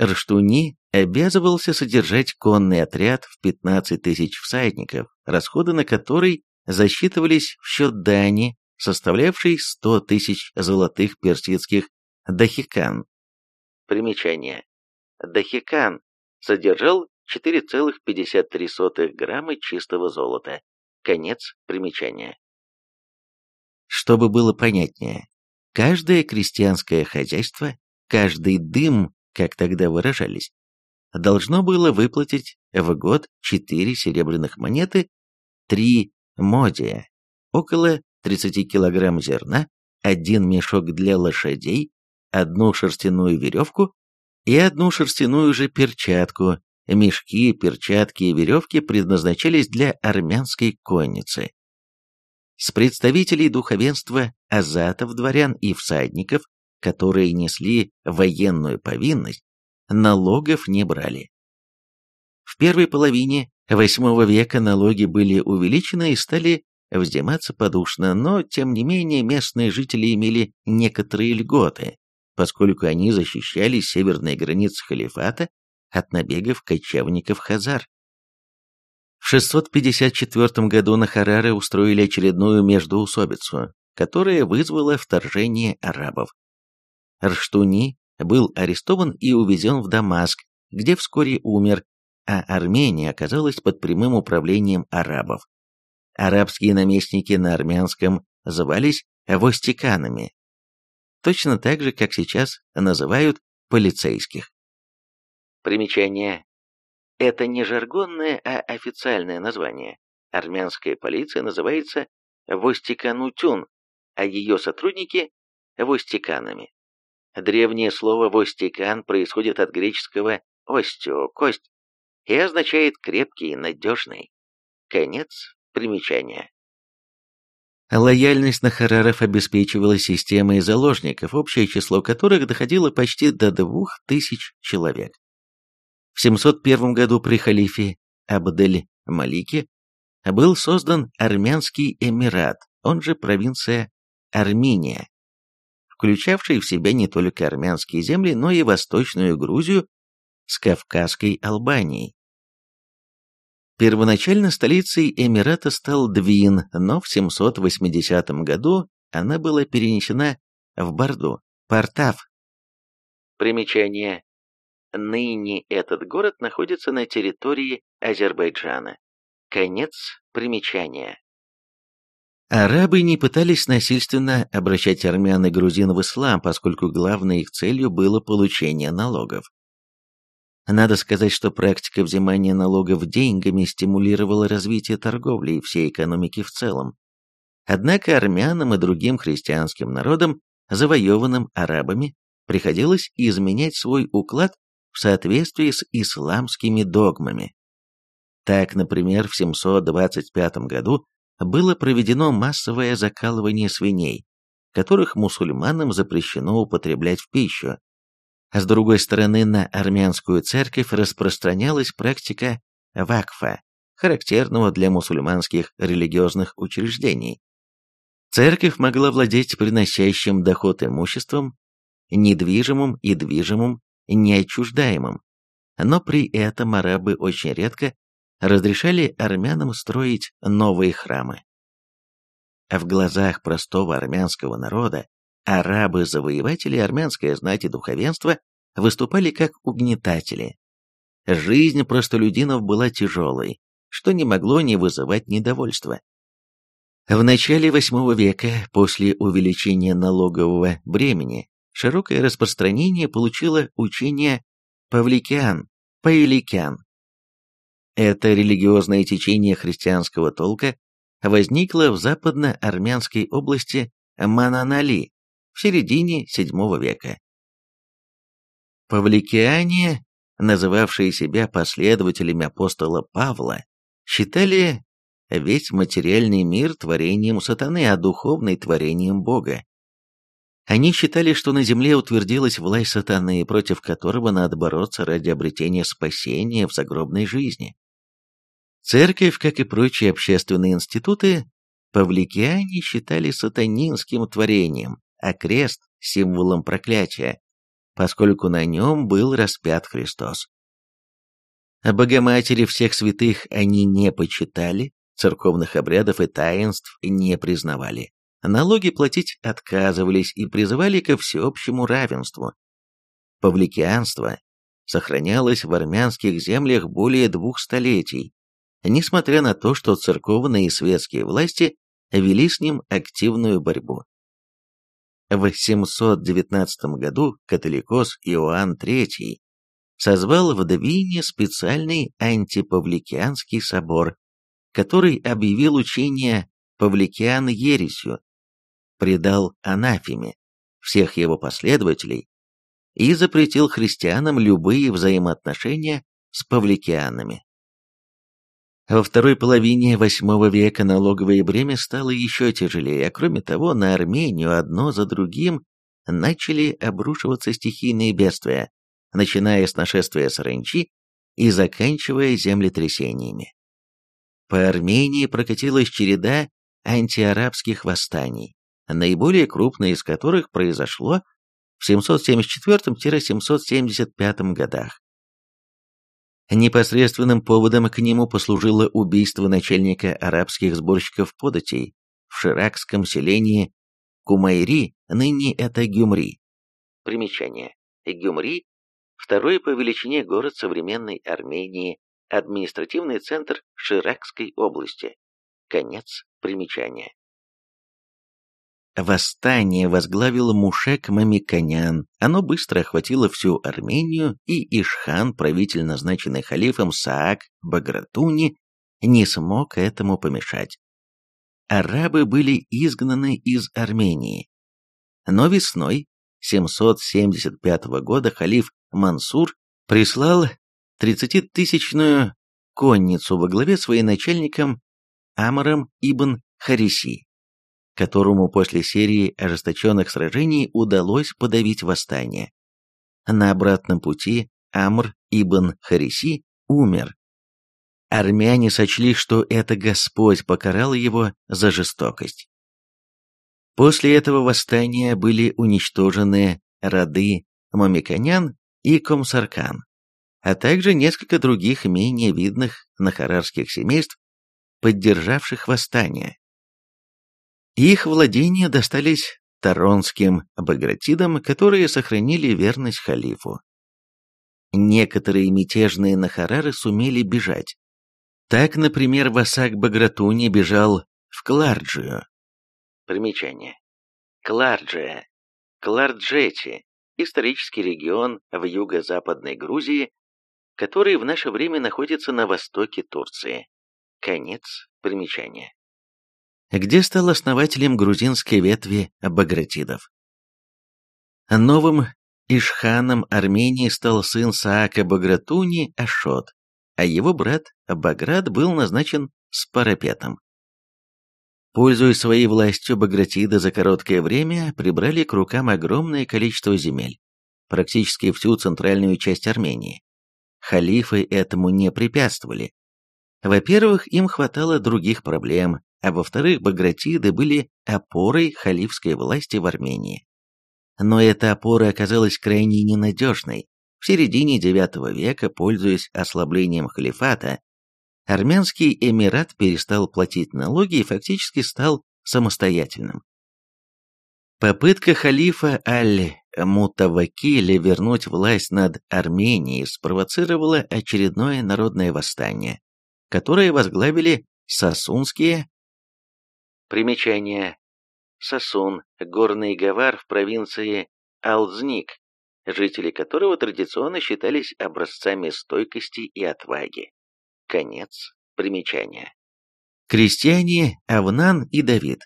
Рштуни обязывался содержать конный отряд в 15 тысяч всадников, расходы на который засчитывались в счет дани, составлявшей 100 тысяч золотых персидских дахикан. Примечание. Дахикан содержал 4,53 грамма чистого золота. Конец примечания. Чтобы было понятнее, каждое крестьянское хозяйство, каждый дым, как тогда выражались, должно было выплатить в год 4 серебряных монеты, 3 модия, около 30 килограмм зерна, один мешок для лошадей, одну шерстяную веревку и одну шерстяную же перчатку. Мешки, перчатки и веревки предназначались для армянской конницы. С представителей духовенства азатов, дворян и всадников, которые несли военную повинность, налогов не брали. В первой половине VIII века налоги были увеличены и стали вздиматься подушно, но, тем не менее, местные жители имели некоторые льготы, поскольку они защищали северные границы халифата от набегов кочевников Хазар. В 654 году на Харары устроили очередную междоусобицу, которая вызвала вторжение арабов. Рштуни был арестован и увезен в Дамаск, где вскоре умер, а Армения оказалась под прямым управлением арабов. Арабские наместники на армянском звались востиканами, точно так же, как сейчас называют полицейских. Примечание. Это не жаргонное, а официальное название. Армянская полиция называется Востиканутюн, а ее сотрудники – Востиканами. Древнее слово «востикан» происходит от греческого «остио» – «кость» и означает «крепкий, надежный». Конец примечания. Лояльность Нахараров обеспечивала системой заложников, общее число которых доходило почти до двух тысяч человек. В 701 году при халифе Абдель-Малике был создан Армянский Эмират, он же провинция Армения, включавший в себя не только армянские земли, но и Восточную Грузию с Кавказской Албанией. Первоначально столицей Эмирата стал Двин, но в 780 году она была перенесена в Борду, Портав. Примечание. Ныне этот город находится на территории Азербайджана. Конец примечания. Арабы не пытались насильственно обращать армян и грузин в ислам, поскольку главной их целью было получение налогов. Надо сказать, что практика взимания налогов деньгами стимулировала развитие торговли и всей экономики в целом. Однако армянам и другим христианским народам, завоеванным арабами, приходилось изменять свой уклад в соответствии с исламскими догмами. Так, например, в 725 году было проведено массовое закалывание свиней, которых мусульманам запрещено употреблять в пищу. А с другой стороны, на армянскую церковь распространялась практика вакфа, характерного для мусульманских религиозных учреждений. Церковь могла владеть приносящим доход имуществом, недвижимым и движимым, неотчуждаемым, но при этом арабы очень редко разрешали армянам строить новые храмы. А в глазах простого армянского народа арабы-завоеватели, армянская знать и духовенство выступали как угнетатели. Жизнь простолюдинов была тяжелой, что не могло не вызывать недовольства. В начале VIII века, после увеличения налогового бремени, широкое распространение получило учение павликиан, паэликян, это религиозное течение христианского толка возникло в западно-армянской области Мананали в середине VII века. Павликиане, называвшие себя последователями апостола Павла, считали весь материальный мир творением сатаны, а духовный творением Бога. Они считали, что на земле утвердилась власть сатаны, против которого надо бороться ради обретения спасения в загробной жизни. Церковь, как и прочие общественные институты, павликиане считали сатанинским творением, а крест – символом проклятия, поскольку на нем был распят Христос. Богоматери всех святых они не почитали, церковных обрядов и таинств не признавали. Налоги платить отказывались и призывали ко всеобщему равенству. Павликианство сохранялось в армянских землях более двух столетий, несмотря на то, что церковные и светские власти вели с ним активную борьбу. В 719 году католикос Иоанн III созвал в Двине специальный антипавликианский собор, который объявил учение Павликиан ересью, предал анафеме всех его последователей и запретил христианам любые взаимоотношения с павликианами. Во второй половине VIII века налоговое бремя стало еще тяжелее, а кроме того, на Армению одно за другим начали обрушиваться стихийные бедствия, начиная с нашествия саранчи и заканчивая землетрясениями. По Армении прокатилась череда антиарабских восстаний, наиболее крупное из которых произошло в 774-775 годах. Непосредственным поводом к нему послужило убийство начальника арабских сборщиков податей в ширакском селении Кумайри, ныне это Гюмри. Примечание. Гюмри – второй по величине город современной Армении, административный центр Ширакской области. Конец примечания. Восстание возглавил Мушек Мамиканян. Оно быстро охватило всю Армению, и Ишхан, правитель, назначенный халифом Саак Багратуни, не смог этому помешать. Арабы были изгнаны из Армении. Но весной 775 года халиф Мансур прислал 30-тысячную конницу во главе с военачальником Амаром ибн Хариси которому после серии ожесточенных сражений удалось подавить восстание. На обратном пути Амр ибн Хариси умер. Армяне сочли, что это Господь покарал его за жестокость. После этого восстания были уничтожены роды Мамиконян и Комсаркан, а также несколько других менее видных нахарарских семейств, поддержавших восстание. Их владения достались таронским багратидам, которые сохранили верность халифу. Некоторые мятежные нахарары сумели бежать. Так, например, Васак Багратуни бежал в Кларджию. Примечание. Кларджия. Кларджети. Исторический регион в юго-западной Грузии, который в наше время находится на востоке Турции. Конец примечания. Где стал основателем грузинской ветви Багратидов. Новым Ишханом Армении стал сын Саака Багратуни Ашот, а его брат Баграт был назначен спарапетом. Пользуясь своей властью, Багратиды за короткое время прибрали к рукам огромное количество земель, практически всю центральную часть Армении. Халифы этому не препятствовали. Во-первых, им хватало других проблем, а во-вторых, Багратиды были опорой халифской власти в Армении. Но эта опора оказалась крайне ненадежной. В середине IX века, пользуясь ослаблением халифата, Армянский Эмират перестал платить налоги и фактически стал самостоятельным. Попытка халифа Аль-Мутавакиля вернуть власть над Арменией спровоцировала очередное народное восстание, которое возглавили сасунские. Примечание. Сасун – горный гавар в провинции Алдзник, жители которого традиционно считались образцами стойкости и отваги. Конец примечания. Крестьяне Авнан и Давид.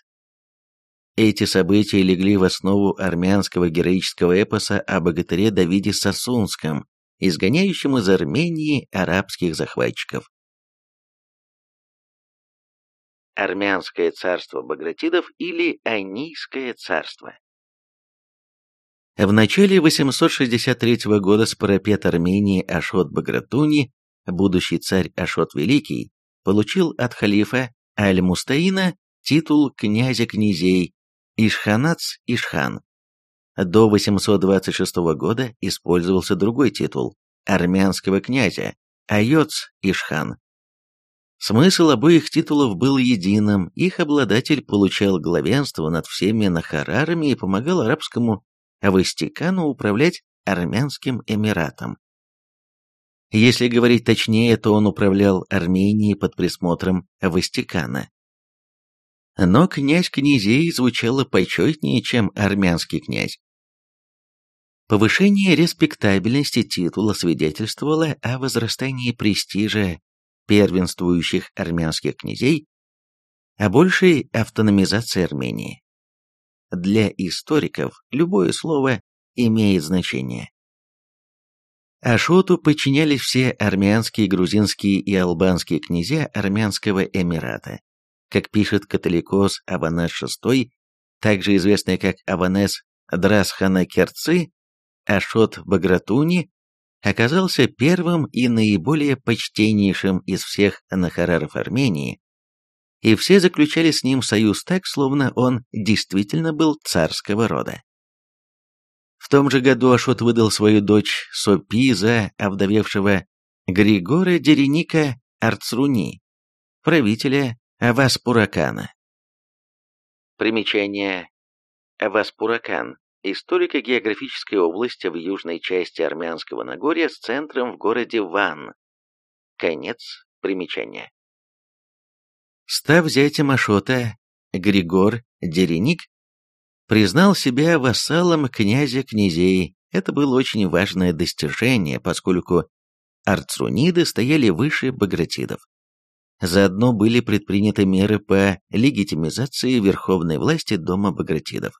Эти события легли в основу армянского героического эпоса о богатыре Давиде Сосунском, изгоняющем из Армении арабских захватчиков. Армянское царство Багратидов или Анийское царство. В начале 863 года спарапет Армении Ашот Багратуни будущий царь Ашот Великий, получил от халифа Аль-Мустаина титул князя князей Ишханац Ишхан. До 826 года использовался другой титул армянского князя Айоц Ишхан. Смысл обоих титулов был единым, их обладатель получал главенство над всеми нахарарами и помогал арабскому Авастикану управлять армянским эмиратом. Если говорить точнее, то он управлял Арменией под присмотром Вастикана. Но князь князей звучало почетнее, чем армянский князь. Повышение респектабельности титула свидетельствовало о возрастании престижа первенствующих армянских князей, о большей автономизации Армении. Для историков любое слово имеет значение. Ашоту подчинялись все армянские, грузинские и албанские князья армянского эмирата. Как пишет католикос Аванес VI, также известный как Аванес Драсхана Керцы, Ашот Багратуни оказался первым и наиболее почтеннейшим из всех нахараров Армении, и все заключали с ним союз так, словно он действительно был царского рода. В том же году Ашот выдал свою дочь Сопи за овдовевшего Григора Дереника Арцруни, правителя Аваспуракана. Примечание. Аваспуракан – историко-географическая область в южной части Армянского Нагорья с центром в городе Ван. Конец примечания. Став зятем Ашота, Григор Дереник признал себя вассалом князя князей. Это было очень важное достижение, поскольку арцруниды стояли выше багратидов. Заодно были предприняты меры по легитимизации верховной власти дома багратидов.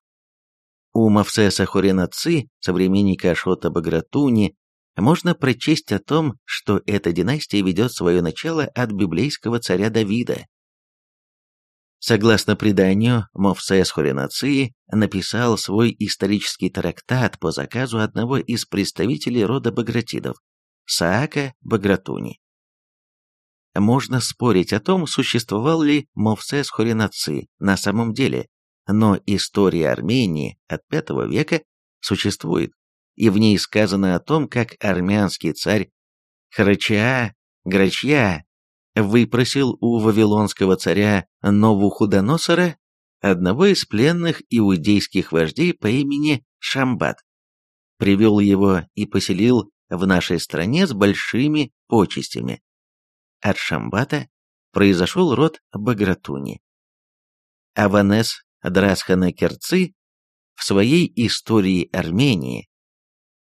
У Мавсеса Хоренаци, современника Ашота Багратуни, можно прочесть о том, что эта династия ведет свое начало от библейского царя Давида. Согласно преданию, Мовсес Хоринаци написал свой исторический трактат по заказу одного из представителей рода Багратидов, Саака Багратуни. Можно спорить о том, существовал ли Мовсес Хоринаци на самом деле, но история Армении от V века существует, и в ней сказано о том, как армянский царь Харачаа Грачья выпросил у вавилонского царя Новухудоносора одного из пленных иудейских вождей по имени Шамбат, привел его и поселил в нашей стране с большими почестями. От Шамбата произошел род Багратуни. Аванес Драсхана Керцы в своей истории Армении,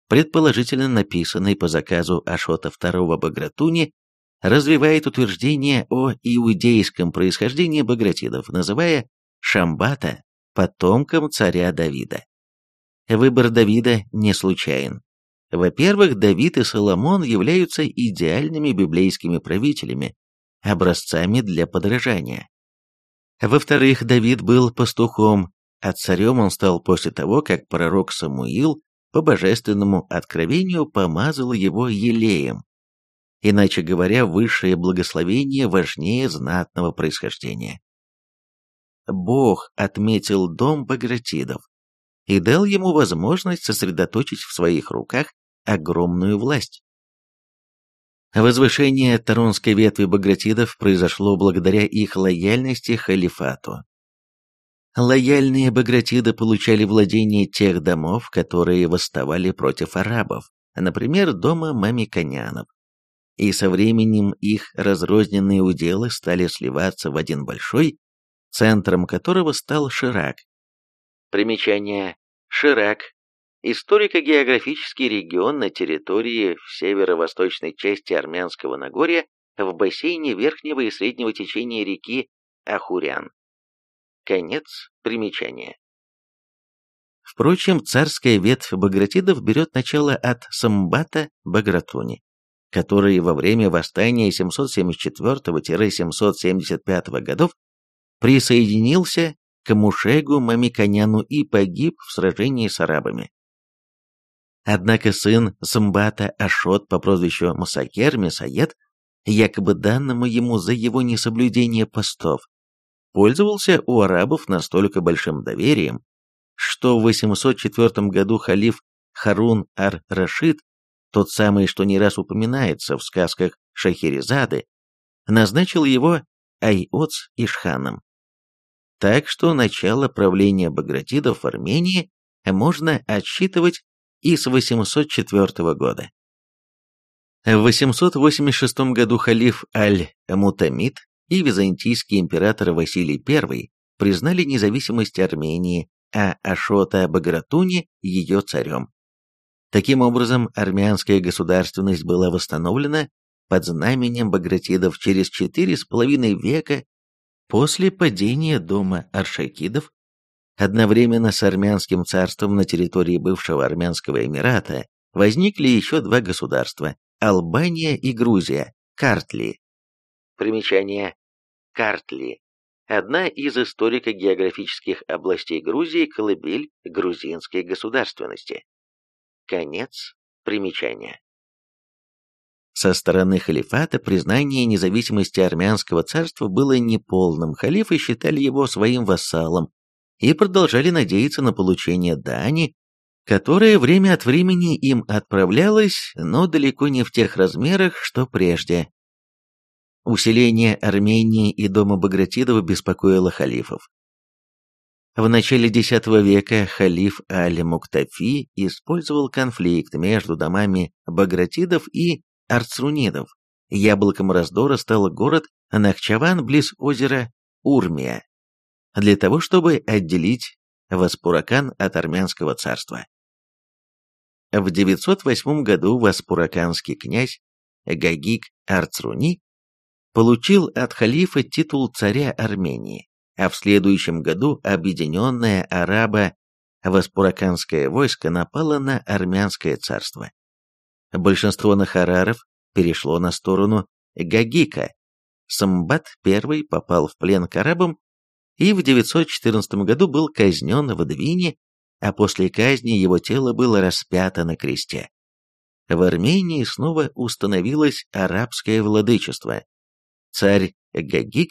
предположительно написанной по заказу Ашота II Багратуни, развивает утверждение о иудейском происхождении багратидов, называя Шамбата потомком царя Давида. Выбор Давида не случайен. Во-первых, Давид и Соломон являются идеальными библейскими правителями, образцами для подражания. Во-вторых, Давид был пастухом, а царем он стал после того, как пророк Самуил по божественному откровению помазал его елеем. Иначе говоря, высшее благословение важнее знатного происхождения. Бог отметил дом Багратидов и дал ему возможность сосредоточить в своих руках огромную власть. Возвышение Таронской ветви Багратидов произошло благодаря их лояльности халифату. Лояльные Багратиды получали владение тех домов, которые восставали против арабов, например, дома мамиконянов и со временем их разрозненные уделы стали сливаться в один большой, центром которого стал Ширак. Примечание. Ширак. Историко-географический регион на территории в северо-восточной части Армянского Нагорья в бассейне верхнего и среднего течения реки Ахурян. Конец примечания. Впрочем, царская ветвь Багратидов берет начало от Самбата Багратуни, который во время восстания 774-775 годов присоединился к Мушегу Мамиконяну и погиб в сражении с арабами. Однако сын Самбата Ашот по прозвищу Мусакер Месаед, якобы данному ему за его несоблюдение постов, пользовался у арабов настолько большим доверием, что в 804 году халиф Харун ар-Рашид тот самый, что не раз упоминается в сказках Шахерезады, назначил его Айоц Ишханом. Так что начало правления Багратидов в Армении можно отсчитывать и с 804 года. В 886 году халиф Аль-Мутамид и византийский император Василий I признали независимость Армении, а Ашота Багратуни ее царем. Таким образом, армянская государственность была восстановлена под знаменем Багратидов через четыре с половиной века после падения дома Аршакидов. Одновременно с армянским царством на территории бывшего армянского эмирата возникли еще два государства – Албания и Грузия, Картли. Примечание. Картли. Одна из историко-географических областей Грузии – колыбель грузинской государственности. Конец примечания. Со стороны халифата признание независимости армянского царства было неполным, халифы считали его своим вассалом и продолжали надеяться на получение дани, которая время от времени им отправлялась, но далеко не в тех размерах, что прежде. Усиление Армении и дома Багратидова беспокоило халифов. В начале X века халиф Аль-Муктафи использовал конфликт между домами Багратидов и Арцрунидов. Яблоком раздора стал город Нахчаван близ озера Урмия, для того, чтобы отделить Васпуракан от армянского царства. В 908 году васпураканский князь Гагик Арцруни получил от халифа титул царя Армении а в следующем году объединенное арабо-васпураканское войско напало на армянское царство. Большинство нахараров перешло на сторону Гагика. Самбат I попал в плен к арабам и в 914 году был казнен в Двине, а после казни его тело было распято на кресте. В Армении снова установилось арабское владычество. Царь Гагик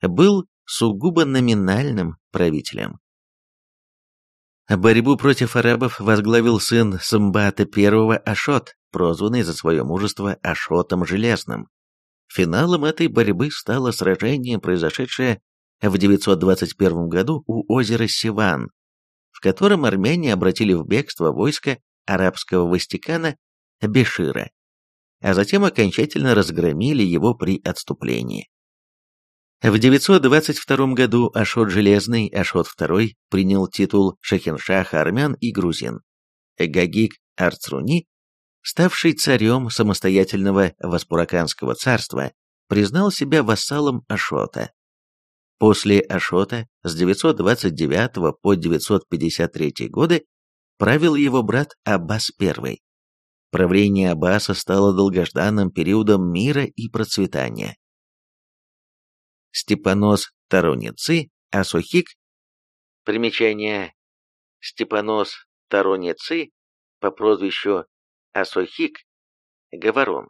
был сугубо номинальным правителем. Борьбу против арабов возглавил сын Самбата I Ашот, прозванный за свое мужество Ашотом Железным. Финалом этой борьбы стало сражение, произошедшее в 921 году у озера Сиван, в котором армяне обратили в бегство войско арабского Вастикана Бешира, а затем окончательно разгромили его при отступлении. В 922 году Ашот Железный, Ашот II, принял титул шахиншаха армян и грузин. Гагик Арцруни, ставший царем самостоятельного Васпураканского царства, признал себя вассалом Ашота. После Ашота с 929 по 953 годы правил его брат Аббас I. Правление Аббаса стало долгожданным периодом мира и процветания. Степанос Тароницы, Асухик. Примечание. Степанос Тароницы по прозвищу Асухик, Говорон.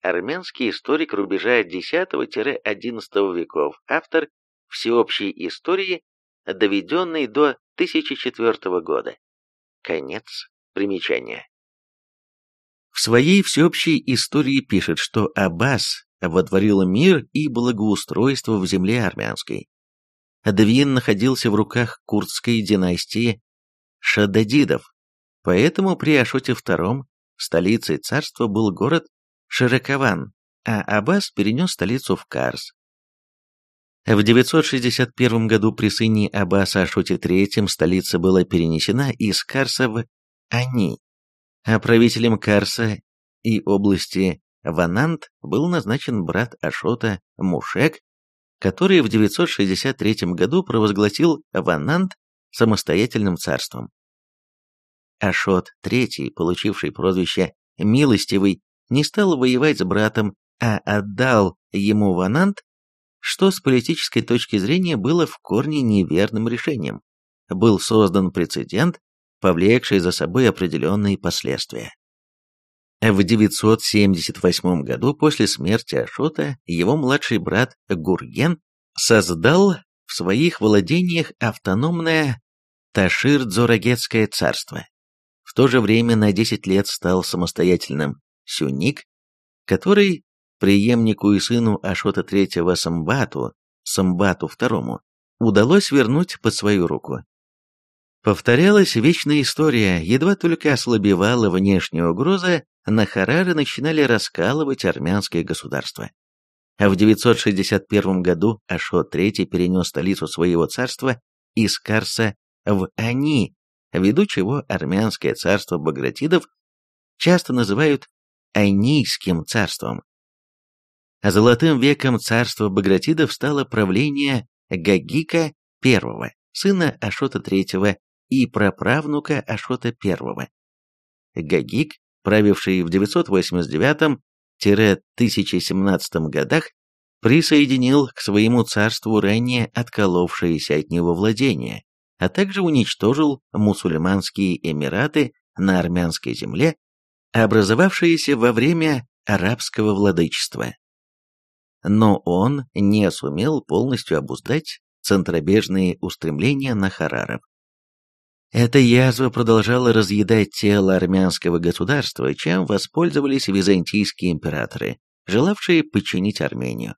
Армянский историк рубежа X-XI веков, автор всеобщей истории, доведенной до 1004 года. Конец примечания. В своей всеобщей истории пишет, что Аббас водворил мир и благоустройство в земле армянской. Двин находился в руках курдской династии Шададидов, поэтому при Ашоте II столицей царства был город Широкован, а Аббас перенес столицу в Карс. В 961 году при сыне Аббаса Ашоте III столица была перенесена из Карса в Ани, а правителем Карса и области Ванант был назначен брат Ашота Мушек, который в 963 году провозгласил Ванант самостоятельным царством. Ашот III, получивший прозвище «Милостивый», не стал воевать с братом, а отдал ему Ванант, что с политической точки зрения было в корне неверным решением. Был создан прецедент, повлекший за собой определенные последствия. В 978 году после смерти Ашота его младший брат Гурген создал в своих владениях автономное Ташир-Дзорагетское царство. В то же время на 10 лет стал самостоятельным Сюник, который преемнику и сыну Ашота III Самбату, Самбату II, удалось вернуть под свою руку. Повторялась вечная история, едва только ослабевала внешняя угроза, на Харары начинали раскалывать армянское государство. А в 961 году Ашот III перенес столицу своего царства из Карса в Ани, ввиду чего армянское царство Багратидов часто называют Анийским царством. Золотым веком царства Багратидов стало правление Гагика I, сына Ашота III и праправнука Ашота I. Гагик правивший в 989-1017 годах, присоединил к своему царству ранее отколовшиеся от него владения, а также уничтожил мусульманские эмираты на армянской земле, образовавшиеся во время арабского владычества. Но он не сумел полностью обуздать центробежные устремления на Хараров. Эта язва продолжала разъедать тело армянского государства, чем воспользовались византийские императоры, желавшие подчинить Армению.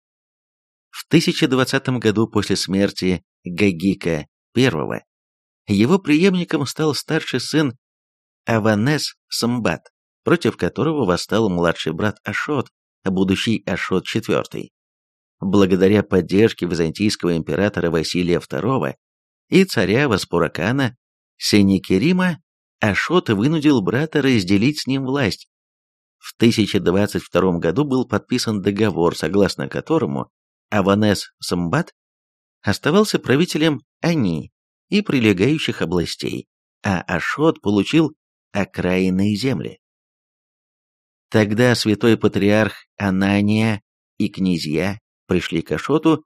В 1020 году после смерти Гагика I его преемником стал старший сын Аванес Самбат, против которого восстал младший брат Ашот, будущий Ашот IV. Благодаря поддержке византийского императора Василия II и царя Васпуракана Сенекерима Ашот вынудил брата разделить с ним власть. В 1022 году был подписан договор, согласно которому Аванес Самбат оставался правителем Ани и прилегающих областей, а Ашот получил окраинные земли. Тогда святой патриарх Анания и князья пришли к Ашоту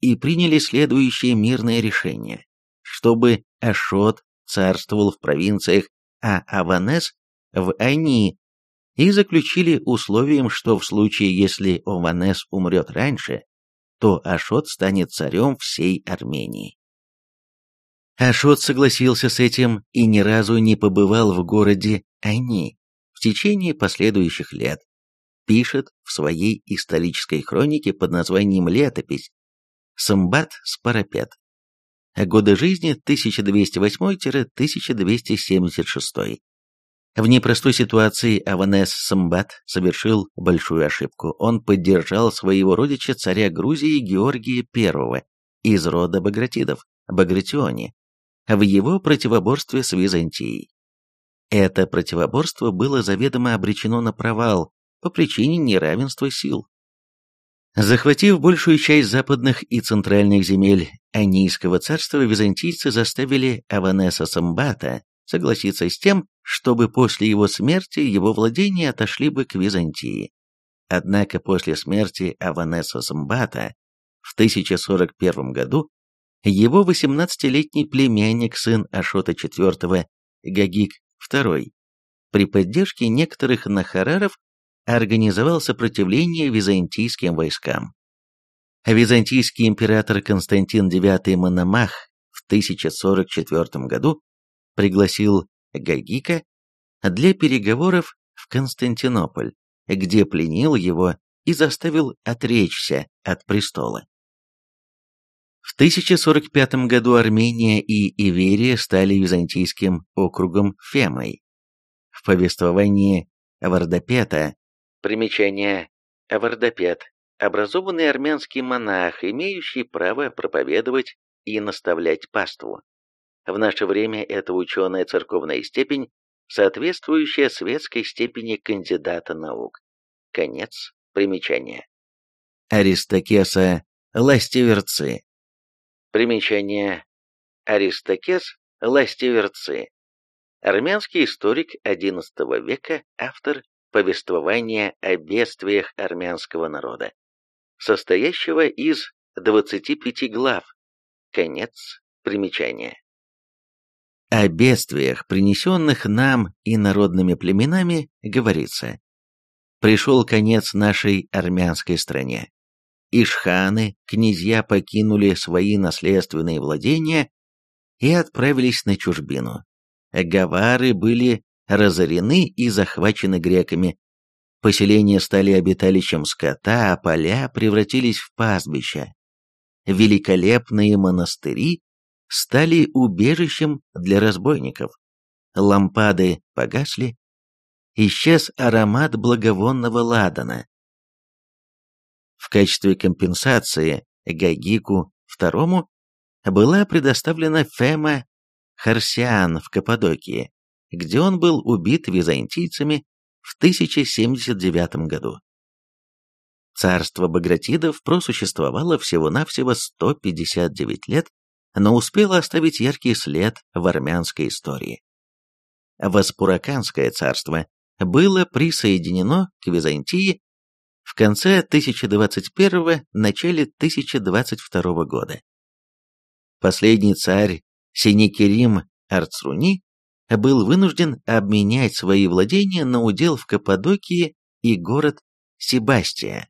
и приняли следующее мирное решение, чтобы Ашот царствовал в провинциях, а Аванес в Ани, и заключили условием, что в случае, если Ованес умрет раньше, то Ашот станет царем всей Армении. Ашот согласился с этим и ни разу не побывал в городе Ани в течение последующих лет. Пишет в своей исторической хронике под названием «Летопись» Самбат Спарапет. Годы жизни 1208-1276. В непростой ситуации Аванес Самбат совершил большую ошибку. Он поддержал своего родича царя Грузии Георгия I из рода Багратидов, Багратиони, в его противоборстве с Византией. Это противоборство было заведомо обречено на провал по причине неравенства сил. Захватив большую часть западных и центральных земель Анийского царства, византийцы заставили Аванеса Самбата согласиться с тем, чтобы после его смерти его владения отошли бы к Византии. Однако после смерти Аванеса Самбата в 1041 году его 18-летний племянник, сын Ашота IV, Гагик II, при поддержке некоторых нахараров организовал сопротивление византийским войскам. Византийский император Константин IX Мономах в 1044 году пригласил Гагика для переговоров в Константинополь, где пленил его и заставил отречься от престола. В 1045 году Армения и Иверия стали византийским округом Фемой. В повествовании Вардапета примечание Вардапет образованный армянский монах, имеющий право проповедовать и наставлять паству. В наше время это ученая церковная степень, соответствующая светской степени кандидата наук. Конец примечания. Аристокеса Ластеверцы Примечание. Аристокес Ластеверцы. Армянский историк XI века, автор повествования о бедствиях армянского народа, состоящего из 25 глав. Конец примечания. О бедствиях, принесенных нам и народными племенами, говорится. Пришел конец нашей армянской стране. Ишханы, князья покинули свои наследственные владения и отправились на чужбину. Гавары были разорены и захвачены греками. Поселения стали обиталищем скота, а поля превратились в пастбища. Великолепные монастыри стали убежищем для разбойников. Лампады погасли. Исчез аромат благовонного ладана. В качестве компенсации Гагику II была предоставлена Фема Харсиан в Каппадокии, где он был убит византийцами в 1079 году. Царство Багратидов просуществовало всего-навсего 159 лет, но успело оставить яркий след в армянской истории. Васпураканское царство было присоединено к Византии в конце 1021 начале 1022 года. Последний царь Синикерим Арцруни был вынужден обменять свои владения на удел в Каппадокии и город Себастия.